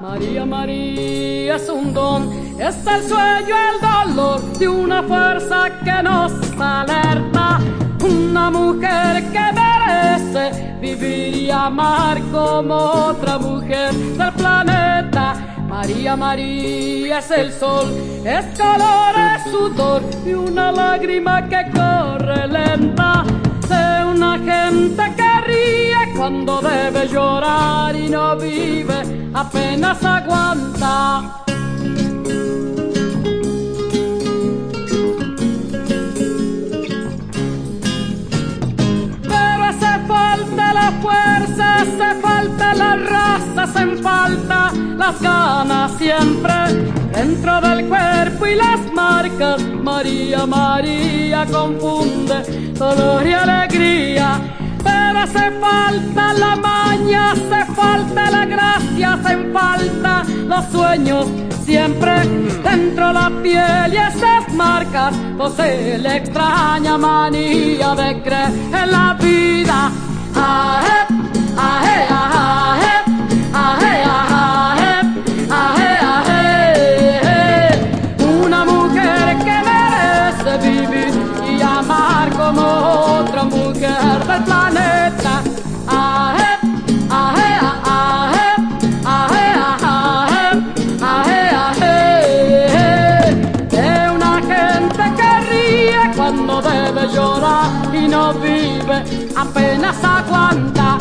María, María es un don, es el sueño, el dolor de una fuerza que nos sale. Y amar como otra mujer del planeta. María, María es el sol, es calor, es sudor y una lágrima que corre lenta de una gente que ríe cuando debe llorar y no vive, apenas aguanta. Hacen falta las ganas siempre dentro del cuerpo y las marcas. María, María confunde dolor y alegría. Pero hace falta la maña, hace falta la gracia, hacen falta los sueños siempre dentro la piel y esas marcas posee la extraña manía de creer en la vida. Aje, como otra mujer del planeta. Aje, aje, aje, aje, aje, aje, aje. De una gente que ríe cuando debe llorar y no vive, apenas aguanta.